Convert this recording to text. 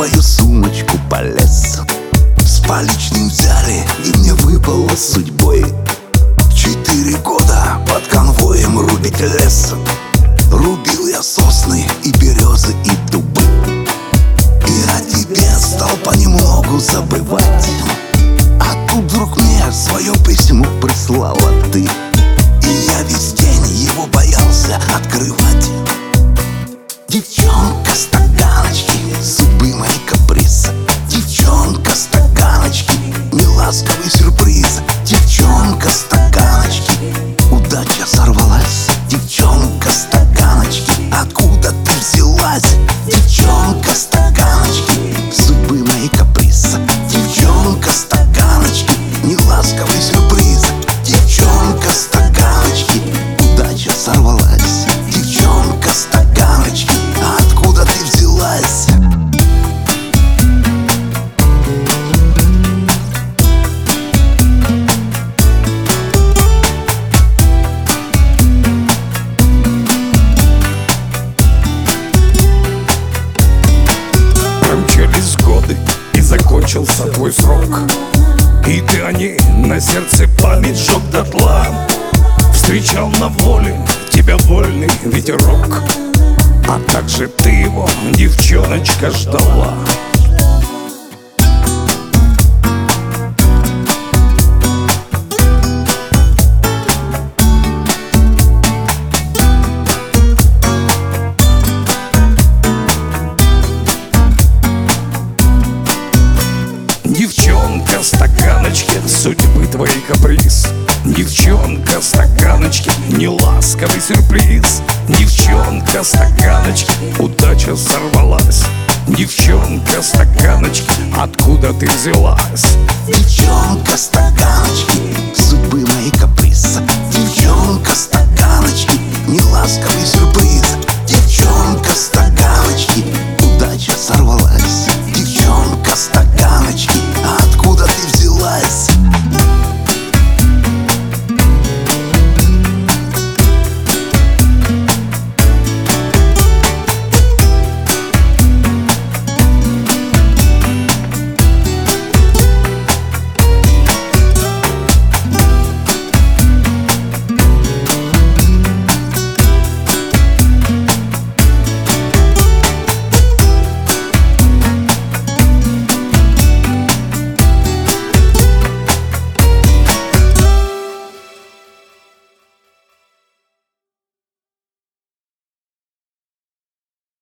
твою сумочку полез. С поличным взяли и мне выпало судьбой. Четыре года под конвоем рубить лес. Рубил я сосны и березы и дубы. И о тебе стал понемногу забывать. А тут вдруг мне свое письмо прислала ты. И я весь день его боялся открывать. Девчонка стаканочки, судьбы мои каприз Девчонка стаканочки, неласковый сюрприз. Девчонка стаканочки, удача сорвалась. Девчонка стаканочки, и закончился твой срок. И ты о ней на сердце память сжег дотла. Встречал на воле тебя вольный ветерок. А также ты его, девчоночка, ждала судьбы твоей каприз Девчонка, стаканочки, неласковый сюрприз. Девчонка, стаканочки, удача сорвалась. Девчонка, стаканочки, откуда ты взялась? Девчонка стаканочки, судьбы мои каприз